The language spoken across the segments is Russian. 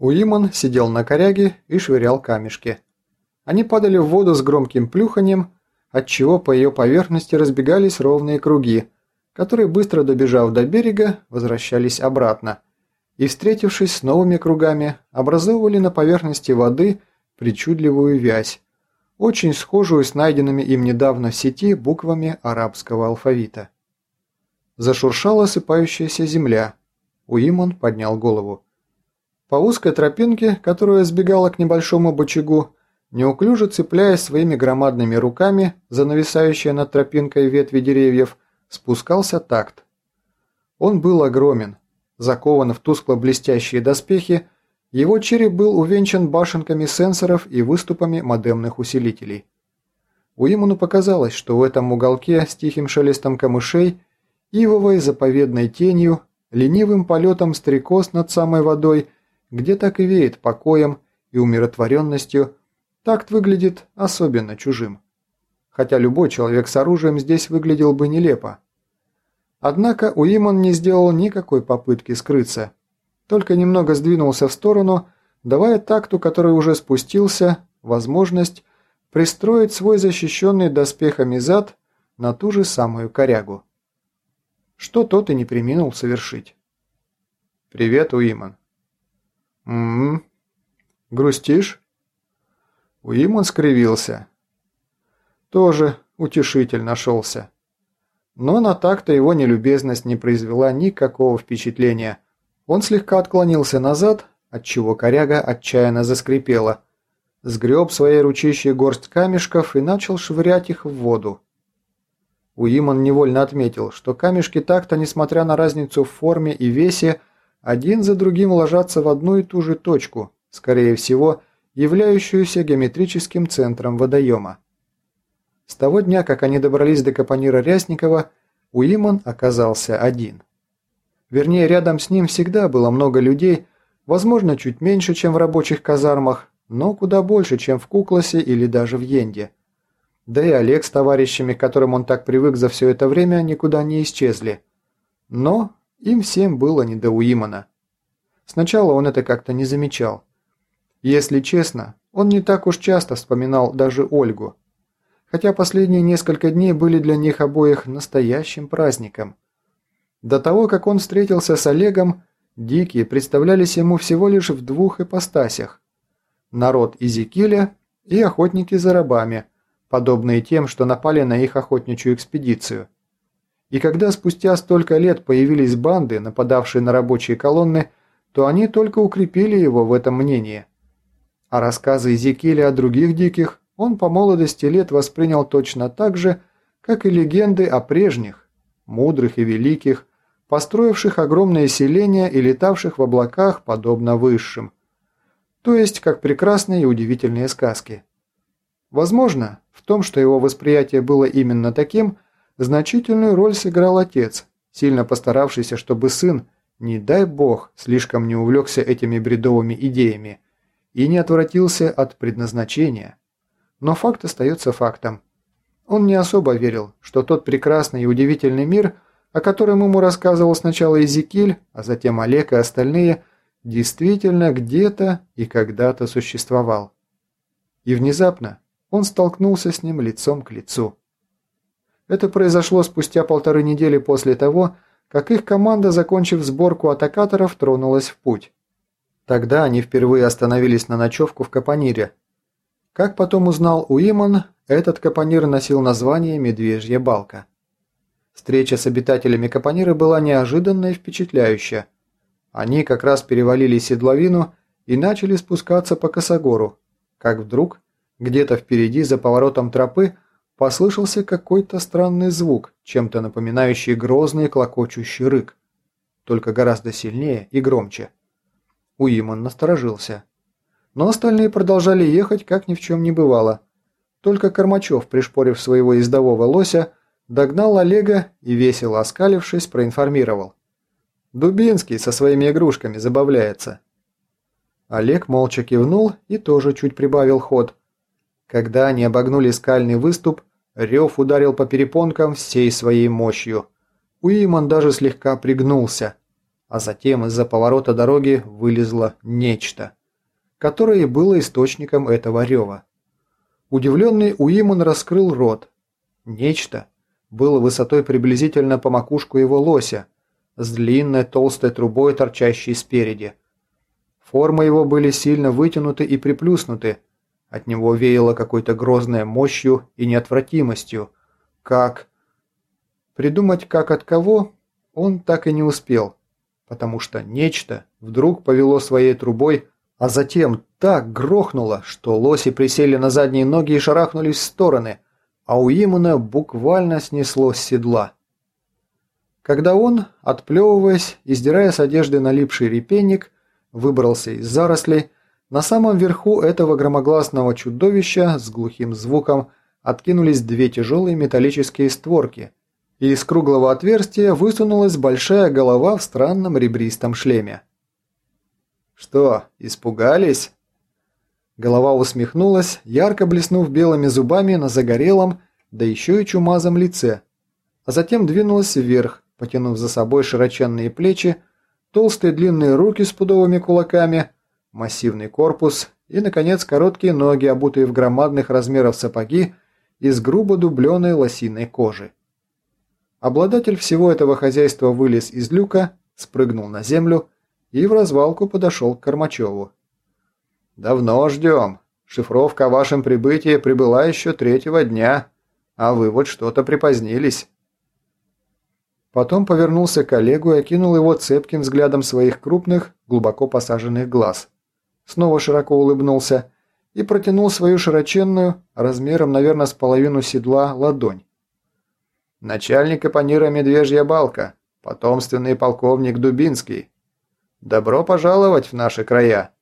Уиман сидел на коряге и швырял камешки. Они падали в воду с громким плюханием, отчего по ее поверхности разбегались ровные круги, которые, быстро добежав до берега, возвращались обратно и, встретившись с новыми кругами, образовывали на поверхности воды причудливую вязь, очень схожую с найденными им недавно в сети буквами арабского алфавита. Зашуршала осыпающаяся земля. Уиман поднял голову. По узкой тропинке, которая сбегала к небольшому бочагу, неуклюже цепляясь своими громадными руками за нависающие над тропинкой ветви деревьев, спускался такт. Он был огромен. Закован в тускло-блестящие доспехи, его череп был увенчан башенками сенсоров и выступами модемных усилителей. Уимону показалось, что в этом уголке с тихим шелестом камышей, ивовой заповедной тенью, ленивым полетом стрекоз над самой водой – где так и веет покоем и умиротворенностью, такт выглядит особенно чужим. Хотя любой человек с оружием здесь выглядел бы нелепо. Однако Уиман не сделал никакой попытки скрыться, только немного сдвинулся в сторону, давая такту, который уже спустился, возможность пристроить свой защищенный доспехами зад на ту же самую корягу. Что тот и не приминул совершить. «Привет, Уиман», «М-м-м. Грустишь?» Уимон скривился. Тоже утешитель нашелся. Но на так-то его нелюбезность не произвела никакого впечатления. Он слегка отклонился назад, отчего коряга отчаянно заскрипела. Сгреб своей ручищей горсть камешков и начал швырять их в воду. Уимон невольно отметил, что камешки так-то, несмотря на разницу в форме и весе, один за другим ложатся в одну и ту же точку, скорее всего, являющуюся геометрическим центром водоема. С того дня, как они добрались до Капонира Рясникова, Уиман оказался один. Вернее, рядом с ним всегда было много людей, возможно, чуть меньше, чем в рабочих казармах, но куда больше, чем в Кукласе или даже в Йенде. Да и Олег с товарищами, к которым он так привык за все это время, никуда не исчезли. Но им всем было не до Уимана. Сначала он это как-то не замечал. Если честно, он не так уж часто вспоминал даже Ольгу. Хотя последние несколько дней были для них обоих настоящим праздником. До того, как он встретился с Олегом, дикие представлялись ему всего лишь в двух ипостасях. Народ Изекиля и охотники за рабами, подобные тем, что напали на их охотничью экспедицию – и когда спустя столько лет появились банды, нападавшие на рабочие колонны, то они только укрепили его в этом мнении. А рассказы Зекиля о других диких он по молодости лет воспринял точно так же, как и легенды о прежних, мудрых и великих, построивших огромные селения и летавших в облаках, подобно высшим. То есть, как прекрасные и удивительные сказки. Возможно, в том, что его восприятие было именно таким – Значительную роль сыграл отец, сильно постаравшийся, чтобы сын, не дай бог, слишком не увлекся этими бредовыми идеями и не отвратился от предназначения. Но факт остается фактом. Он не особо верил, что тот прекрасный и удивительный мир, о котором ему рассказывал сначала Изекиль, а затем Олег и остальные, действительно где-то и когда-то существовал. И внезапно он столкнулся с ним лицом к лицу. Это произошло спустя полторы недели после того, как их команда, закончив сборку атакаторов, тронулась в путь. Тогда они впервые остановились на ночевку в Капонире. Как потом узнал Уиман, этот Капонир носил название «Медвежья балка». Встреча с обитателями Капонира была неожиданная и впечатляющая. Они как раз перевалили седловину и начали спускаться по косогору, как вдруг, где-то впереди за поворотом тропы, послышался какой-то странный звук, чем-то напоминающий грозный клокочущий рык, только гораздо сильнее и громче. Уимон насторожился. Но остальные продолжали ехать, как ни в чем не бывало. Только Кормачев, пришпорив своего ездового лося, догнал Олега и, весело оскалившись, проинформировал. «Дубинский со своими игрушками забавляется». Олег молча кивнул и тоже чуть прибавил ход. Когда они обогнули скальный выступ, Рев ударил по перепонкам всей своей мощью. Уиман даже слегка пригнулся. а затем из-за поворота дороги вылезло нечто, которое и было источником этого рева. Удивленный Уимон раскрыл рот. Нечто было высотой приблизительно по макушку его лося, с длинной толстой трубой, торчащей спереди. Формы его были сильно вытянуты и приплюснуты, от него веяло какой-то грозной мощью и неотвратимостью, как... Придумать как от кого он так и не успел, потому что нечто вдруг повело своей трубой, а затем так грохнуло, что лоси присели на задние ноги и шарахнулись в стороны, а у Имана буквально снесло с седла. Когда он, отплевываясь и сдирая с одежды налипший репейник, выбрался из зарослей, на самом верху этого громогласного чудовища с глухим звуком откинулись две тяжелые металлические створки, и из круглого отверстия высунулась большая голова в странном ребристом шлеме. «Что, испугались?» Голова усмехнулась, ярко блеснув белыми зубами на загорелом, да еще и чумазом лице, а затем двинулась вверх, потянув за собой широченные плечи, толстые длинные руки с пудовыми кулаками, массивный корпус и, наконец, короткие ноги, обутые в громадных размеров сапоги из грубо дубленой лосиной кожи. Обладатель всего этого хозяйства вылез из люка, спрыгнул на землю и в развалку подошел к Кормачеву. «Давно ждем. Шифровка о вашем прибытии прибыла еще третьего дня, а вы вот что-то припозднились». Потом повернулся к Олегу и окинул его цепким взглядом своих крупных, глубоко посаженных глаз снова широко улыбнулся и протянул свою широченную, размером, наверное, с половину седла, ладонь. «Начальник Эпонира Медвежья Балка, потомственный полковник Дубинский. Добро пожаловать в наши края!»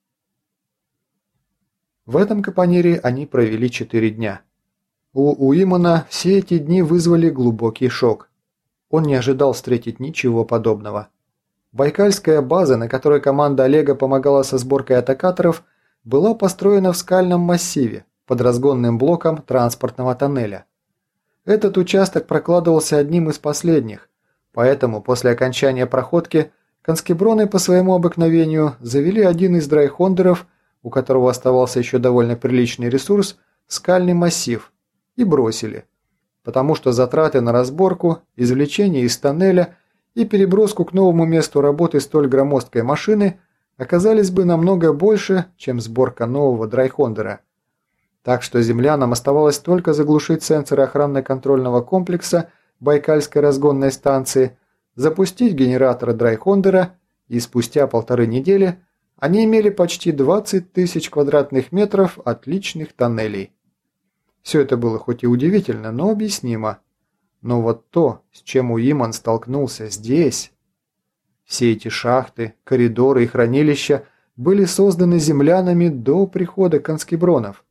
В этом капонире они провели четыре дня. У Уимана все эти дни вызвали глубокий шок. Он не ожидал встретить ничего подобного. Байкальская база, на которой команда Олега помогала со сборкой атакаторов, была построена в скальном массиве под разгонным блоком транспортного тоннеля. Этот участок прокладывался одним из последних, поэтому после окончания проходки конскеброны по своему обыкновению завели один из драйхондеров, у которого оставался еще довольно приличный ресурс, скальный массив, и бросили, потому что затраты на разборку, извлечение из тоннеля – и переброску к новому месту работы столь громоздкой машины оказались бы намного больше, чем сборка нового драйхондера. Так что землянам оставалось только заглушить сенсоры охранно-контрольного комплекса Байкальской разгонной станции, запустить генератор драйхондера, и спустя полторы недели они имели почти 20 тысяч квадратных метров отличных тоннелей. Все это было хоть и удивительно, но объяснимо. Но вот то, с чем Уиман столкнулся здесь... Все эти шахты, коридоры и хранилища были созданы землянами до прихода конскебронов,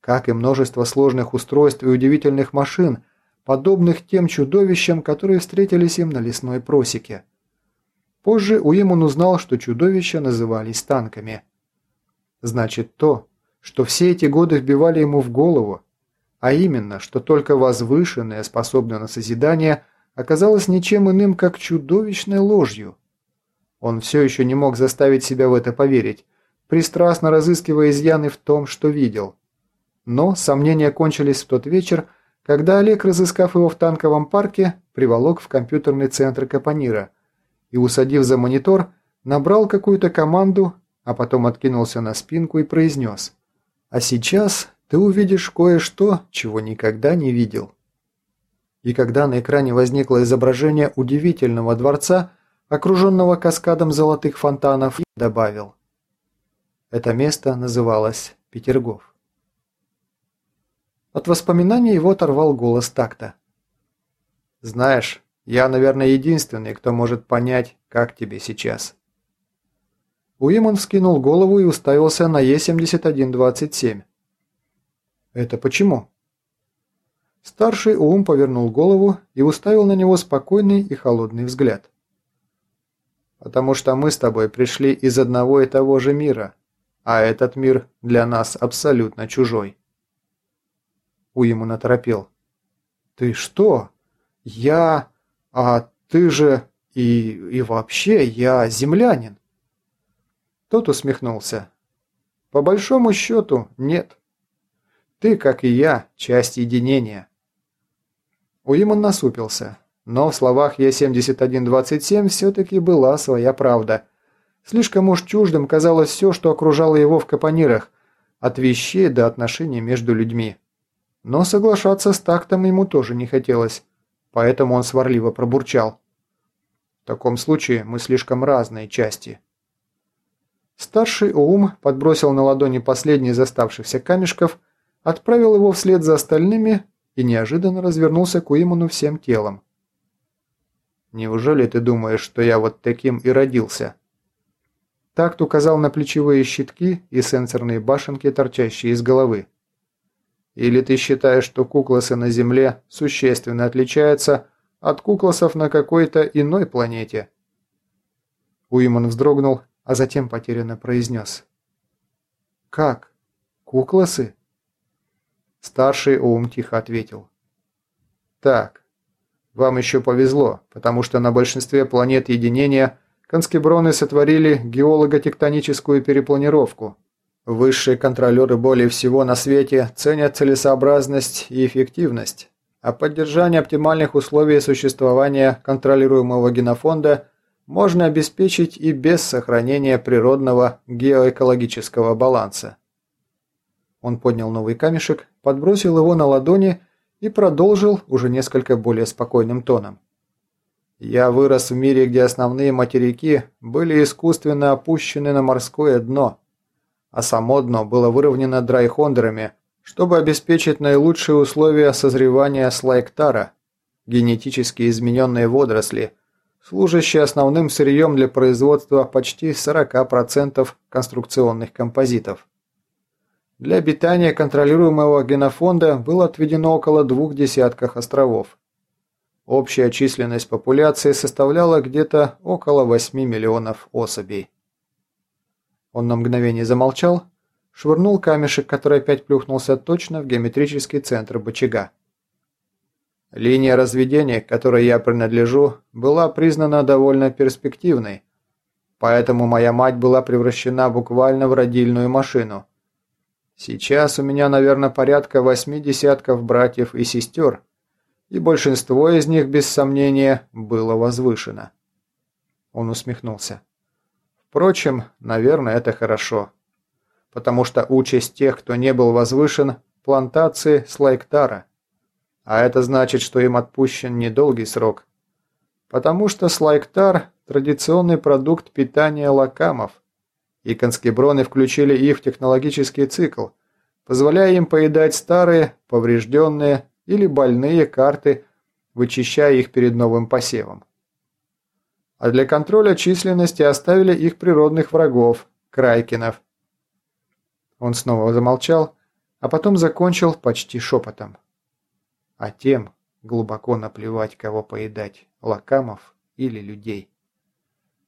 как и множество сложных устройств и удивительных машин, подобных тем чудовищам, которые встретились им на лесной просеке. Позже Уиман узнал, что чудовища назывались танками. Значит, то, что все эти годы вбивали ему в голову, а именно, что только возвышенное способно на созидание, оказалось ничем иным, как чудовищной ложью. Он все еще не мог заставить себя в это поверить, пристрастно разыскивая изъяны в том, что видел. Но сомнения кончились в тот вечер, когда Олег, разыскав его в танковом парке, приволок в компьютерный центр Капонира и, усадив за монитор, набрал какую-то команду, а потом откинулся на спинку и произнес «А сейчас ты увидишь кое-что, чего никогда не видел. И когда на экране возникло изображение удивительного дворца, окруженного каскадом золотых фонтанов, добавил. Это место называлось Петергоф. От воспоминаний его оторвал голос такта. «Знаешь, я, наверное, единственный, кто может понять, как тебе сейчас». Уимон вскинул голову и уставился на Е-7127. «Это почему?» Старший ум повернул голову и уставил на него спокойный и холодный взгляд. «Потому что мы с тобой пришли из одного и того же мира, а этот мир для нас абсолютно чужой». Уиму наторопел. «Ты что? Я... А ты же... И, и вообще, я землянин. Тот усмехнулся. По большому счету, нет. Ты, как и я, часть единения. Уиман насупился, но в словах Е-7127 все-таки была своя правда. Слишком уж чуждым казалось все, что окружало его в капонирах, от вещей до отношений между людьми. Но соглашаться с тактом ему тоже не хотелось, поэтому он сварливо пробурчал. В таком случае мы слишком разные части. Старший Оум подбросил на ладони последний из оставшихся камешков, отправил его вслед за остальными и неожиданно развернулся к Уиману всем телом. «Неужели ты думаешь, что я вот таким и родился?» Такт указал на плечевые щитки и сенсорные башенки, торчащие из головы. «Или ты считаешь, что куклосы на Земле существенно отличаются от куклосов на какой-то иной планете?» Уиман вздрогнул, а затем потерянно произнес. «Как? Куклосы?» Старший Оум тихо ответил. «Так, вам еще повезло, потому что на большинстве планет единения конскеброны сотворили геолого-тектоническую перепланировку. Высшие контролеры более всего на свете ценят целесообразность и эффективность, а поддержание оптимальных условий существования контролируемого генофонда можно обеспечить и без сохранения природного геоэкологического баланса. Он поднял новый камешек, подбросил его на ладони и продолжил уже несколько более спокойным тоном. «Я вырос в мире, где основные материки были искусственно опущены на морское дно, а само дно было выровнено драйхондерами, чтобы обеспечить наилучшие условия созревания слайктара, генетически измененные водоросли, служащие основным сырьем для производства почти 40% конструкционных композитов. Для обитания контролируемого генофонда было отведено около двух десятков островов. Общая численность популяции составляла где-то около 8 миллионов особей. Он на мгновение замолчал, швырнул камешек, который опять плюхнулся точно в геометрический центр бочага. Линия разведения, к которой я принадлежу, была признана довольно перспективной, поэтому моя мать была превращена буквально в родильную машину – Сейчас у меня, наверное, порядка восьми десятков братьев и сестер, и большинство из них, без сомнения, было возвышено. Он усмехнулся. Впрочем, наверное, это хорошо. Потому что участь тех, кто не был возвышен, плантации Слайктара. А это значит, что им отпущен недолгий срок. Потому что Слайктар – традиционный продукт питания лакамов – и конскеброны включили их в технологический цикл, позволяя им поедать старые, поврежденные или больные карты, вычищая их перед новым посевом. А для контроля численности оставили их природных врагов – крайкинов. Он снова замолчал, а потом закончил почти шепотом. А тем глубоко наплевать, кого поедать – лакамов или людей.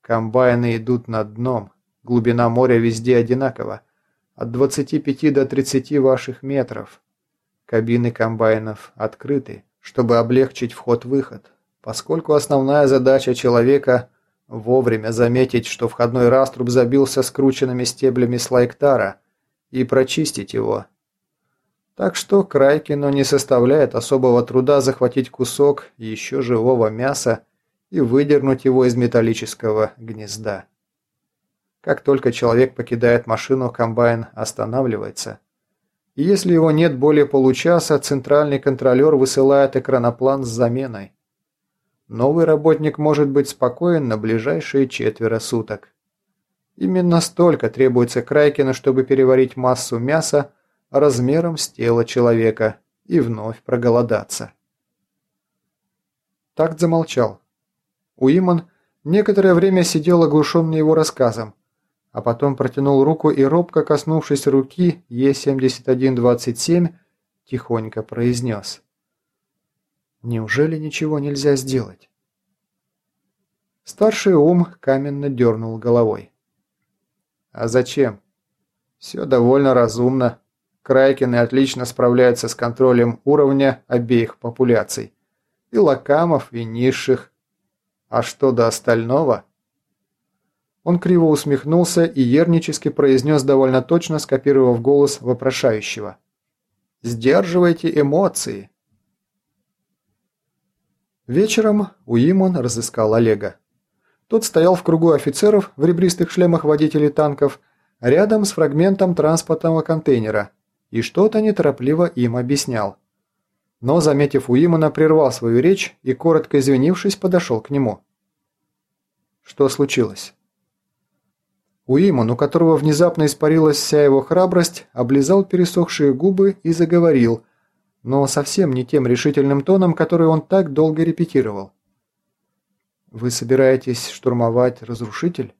Комбайны идут на дном – Глубина моря везде одинакова. От 25 до 30 ваших метров. Кабины комбайнов открыты, чтобы облегчить вход-выход, поскольку основная задача человека – вовремя заметить, что входной раструб забился скрученными стеблями слайктара, и прочистить его. Так что Крайкину не составляет особого труда захватить кусок еще живого мяса и выдернуть его из металлического гнезда. Как только человек покидает машину, комбайн останавливается. И если его нет более получаса, центральный контролер высылает экраноплан с заменой. Новый работник может быть спокоен на ближайшие четверо суток. Именно столько требуется Крайкину, чтобы переварить массу мяса размером с тело человека и вновь проголодаться. Такт замолчал. Уиман некоторое время сидел оглушенный его рассказом, а потом протянул руку и, робко коснувшись руки Е-7127, тихонько произнес. «Неужели ничего нельзя сделать?» Старший ум каменно дернул головой. «А зачем? Все довольно разумно. Крайкины отлично справляются с контролем уровня обеих популяций. И лакамов, и низших. А что до остального? Он криво усмехнулся и ернически произнес довольно точно, скопировав голос вопрошающего. «Сдерживайте эмоции!» Вечером Уимон разыскал Олега. Тот стоял в кругу офицеров в ребристых шлемах водителей танков, рядом с фрагментом транспортного контейнера, и что-то неторопливо им объяснял. Но, заметив Уимона, прервал свою речь и, коротко извинившись, подошел к нему. Что случилось? Уимон, у которого внезапно испарилась вся его храбрость, облизал пересохшие губы и заговорил, но совсем не тем решительным тоном, который он так долго репетировал. «Вы собираетесь штурмовать разрушитель?»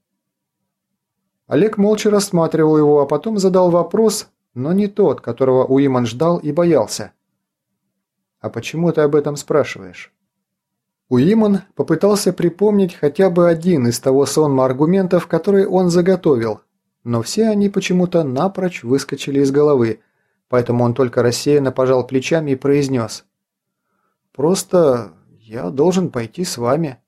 Олег молча рассматривал его, а потом задал вопрос, но не тот, которого Уиман ждал и боялся. «А почему ты об этом спрашиваешь?» Уиман попытался припомнить хотя бы один из того сонма аргументов, которые он заготовил, но все они почему-то напрочь выскочили из головы, поэтому он только рассеянно пожал плечами и произнес. «Просто я должен пойти с вами».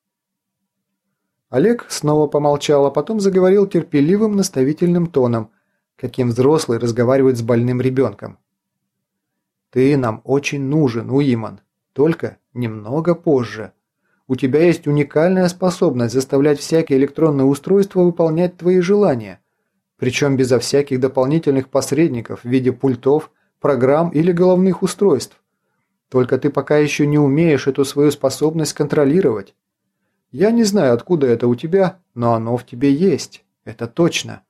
Олег снова помолчал, а потом заговорил терпеливым наставительным тоном, каким взрослый разговаривает с больным ребенком. «Ты нам очень нужен, Уиман, только немного позже. У тебя есть уникальная способность заставлять всякие электронные устройства выполнять твои желания, причем безо всяких дополнительных посредников в виде пультов, программ или головных устройств. Только ты пока еще не умеешь эту свою способность контролировать. Я не знаю, откуда это у тебя, но оно в тебе есть. Это точно.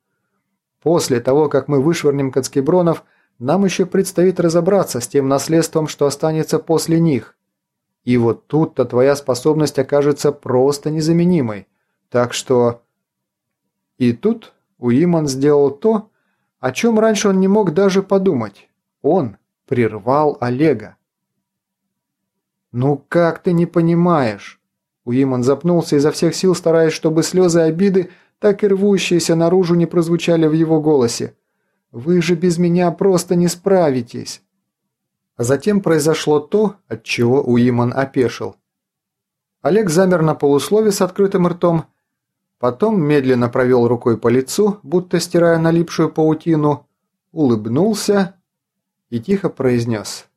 После того, как мы вышвырнем Кацкебронов, нам еще предстоит разобраться с тем наследством, что останется после них. И вот тут-то твоя способность окажется просто незаменимой. Так что... И тут Уиман сделал то, о чем раньше он не мог даже подумать. Он прервал Олега. «Ну как ты не понимаешь?» Уиман запнулся изо всех сил, стараясь, чтобы слезы обиды, так и рвущиеся наружу, не прозвучали в его голосе. «Вы же без меня просто не справитесь!» А затем произошло то, от чего Уиман опешил. Олег замер на полуслове с открытым ртом, потом медленно провел рукой по лицу, будто стирая налипшую паутину, улыбнулся и тихо произнес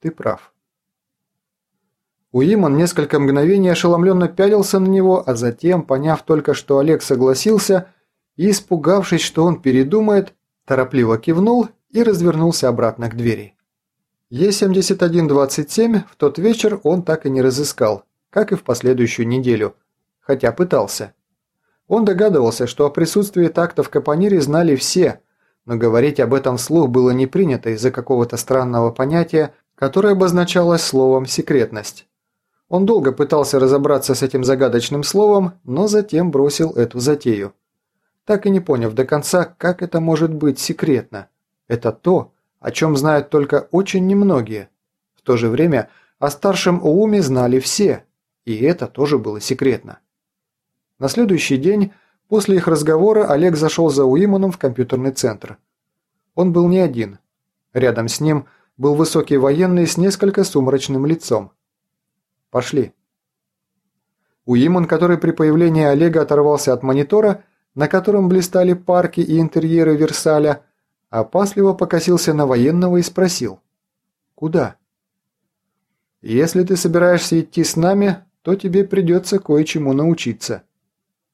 «Ты прав». Уиман несколько мгновений ошеломленно пялился на него, а затем, поняв только, что Олег согласился, и испугавшись, что он передумает, торопливо кивнул и развернулся обратно к двери. Е-7127 в тот вечер он так и не разыскал, как и в последующую неделю, хотя пытался. Он догадывался, что о присутствии такта в Капонире знали все, но говорить об этом вслух было не принято из-за какого-то странного понятия, которое обозначалось словом «секретность». Он долго пытался разобраться с этим загадочным словом, но затем бросил эту затею. Так и не поняв до конца, как это может быть секретно. Это то, о чем знают только очень немногие. В то же время о старшем Ууме знали все, и это тоже было секретно. На следующий день, после их разговора, Олег зашел за Уиманом в компьютерный центр. Он был не один. Рядом с ним был высокий военный с несколько сумрачным лицом. Пошли». Уиман, который при появлении Олега оторвался от монитора, на котором блистали парки и интерьеры Версаля, опасливо покосился на военного и спросил. «Куда?» «Если ты собираешься идти с нами, то тебе придется кое-чему научиться.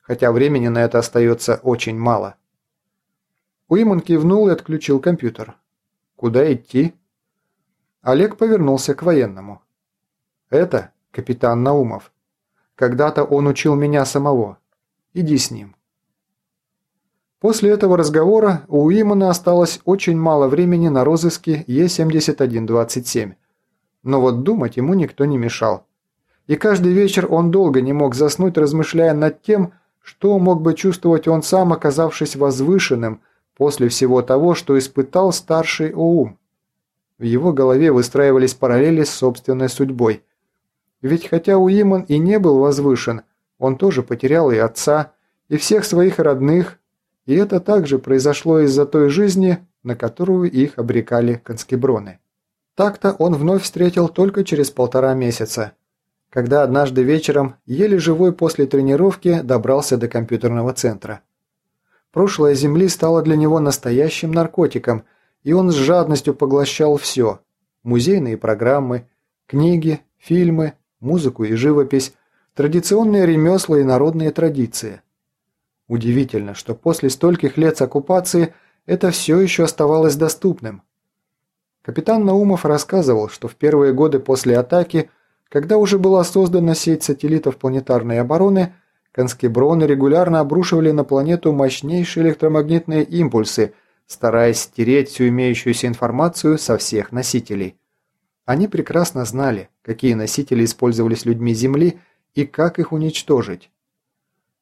Хотя времени на это остается очень мало». Уиман кивнул и отключил компьютер. «Куда идти?» Олег повернулся к военному. «Это капитан Наумов. Когда-то он учил меня самого. Иди с ним». После этого разговора у Уимана осталось очень мало времени на розыске Е-7127. Но вот думать ему никто не мешал. И каждый вечер он долго не мог заснуть, размышляя над тем, что мог бы чувствовать он сам, оказавшись возвышенным после всего того, что испытал старший Оум. В его голове выстраивались параллели с собственной судьбой. Ведь хотя Уиман и не был возвышен, он тоже потерял и отца, и всех своих родных, и это также произошло из-за той жизни, на которую их обрекали конскеброны. Так-то он вновь встретил только через полтора месяца, когда однажды вечером, еле живой после тренировки, добрался до компьютерного центра. Прошлое Земли стало для него настоящим наркотиком, и он с жадностью поглощал все – музейные программы, книги, фильмы, музыку и живопись, традиционные ремесла и народные традиции. Удивительно, что после стольких лет оккупации это все еще оставалось доступным. Капитан Наумов рассказывал, что в первые годы после атаки, когда уже была создана сеть сателлитов планетарной обороны, конскеброны регулярно обрушивали на планету мощнейшие электромагнитные импульсы, стараясь стереть всю имеющуюся информацию со всех носителей. Они прекрасно знали, какие носители использовались людьми Земли и как их уничтожить.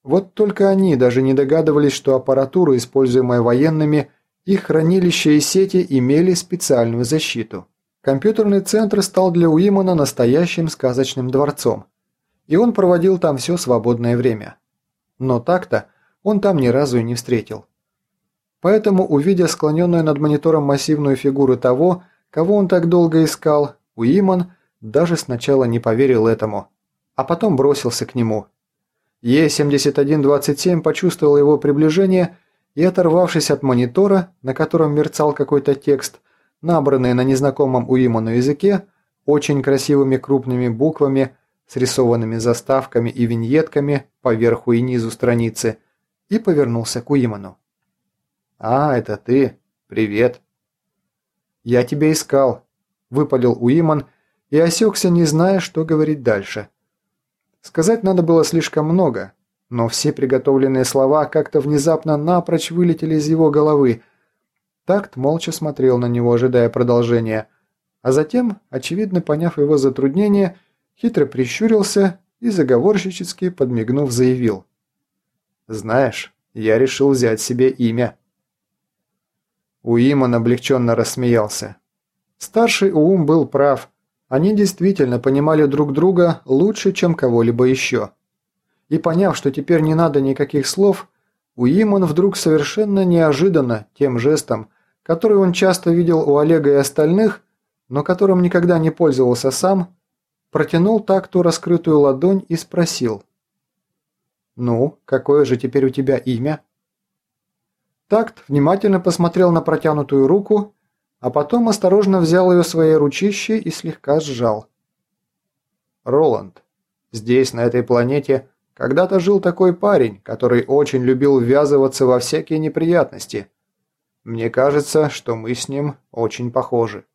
Вот только они даже не догадывались, что аппаратура, используемая военными, их хранилища и сети имели специальную защиту. Компьютерный центр стал для Уимана настоящим сказочным дворцом, и он проводил там все свободное время. Но так-то он там ни разу и не встретил. Поэтому, увидя склоненную над монитором массивную фигуру того, кого он так долго искал, Уиман даже сначала не поверил этому, а потом бросился к нему – Е-7127 почувствовал его приближение и, оторвавшись от монитора, на котором мерцал какой-то текст, набранный на незнакомом Уиману языке, очень красивыми крупными буквами, срисованными заставками и виньетками по верху и низу страницы, и повернулся к Уиману. «А, это ты. Привет». «Я тебя искал», – выпалил Уиман и осекся, не зная, что говорить дальше. Сказать надо было слишком много, но все приготовленные слова как-то внезапно напрочь вылетели из его головы. Такт молча смотрел на него, ожидая продолжения, а затем, очевидно поняв его затруднение, хитро прищурился и заговорщически, подмигнув, заявил. «Знаешь, я решил взять себе имя». Уиман облегченно рассмеялся. Старший Уум был прав – они действительно понимали друг друга лучше, чем кого-либо еще. И поняв, что теперь не надо никаких слов, Уимон вдруг совершенно неожиданно тем жестом, который он часто видел у Олега и остальных, но которым никогда не пользовался сам, протянул такту раскрытую ладонь и спросил. «Ну, какое же теперь у тебя имя?» Такт внимательно посмотрел на протянутую руку а потом осторожно взял ее своей ручищей и слегка сжал. «Роланд, здесь, на этой планете, когда-то жил такой парень, который очень любил ввязываться во всякие неприятности. Мне кажется, что мы с ним очень похожи».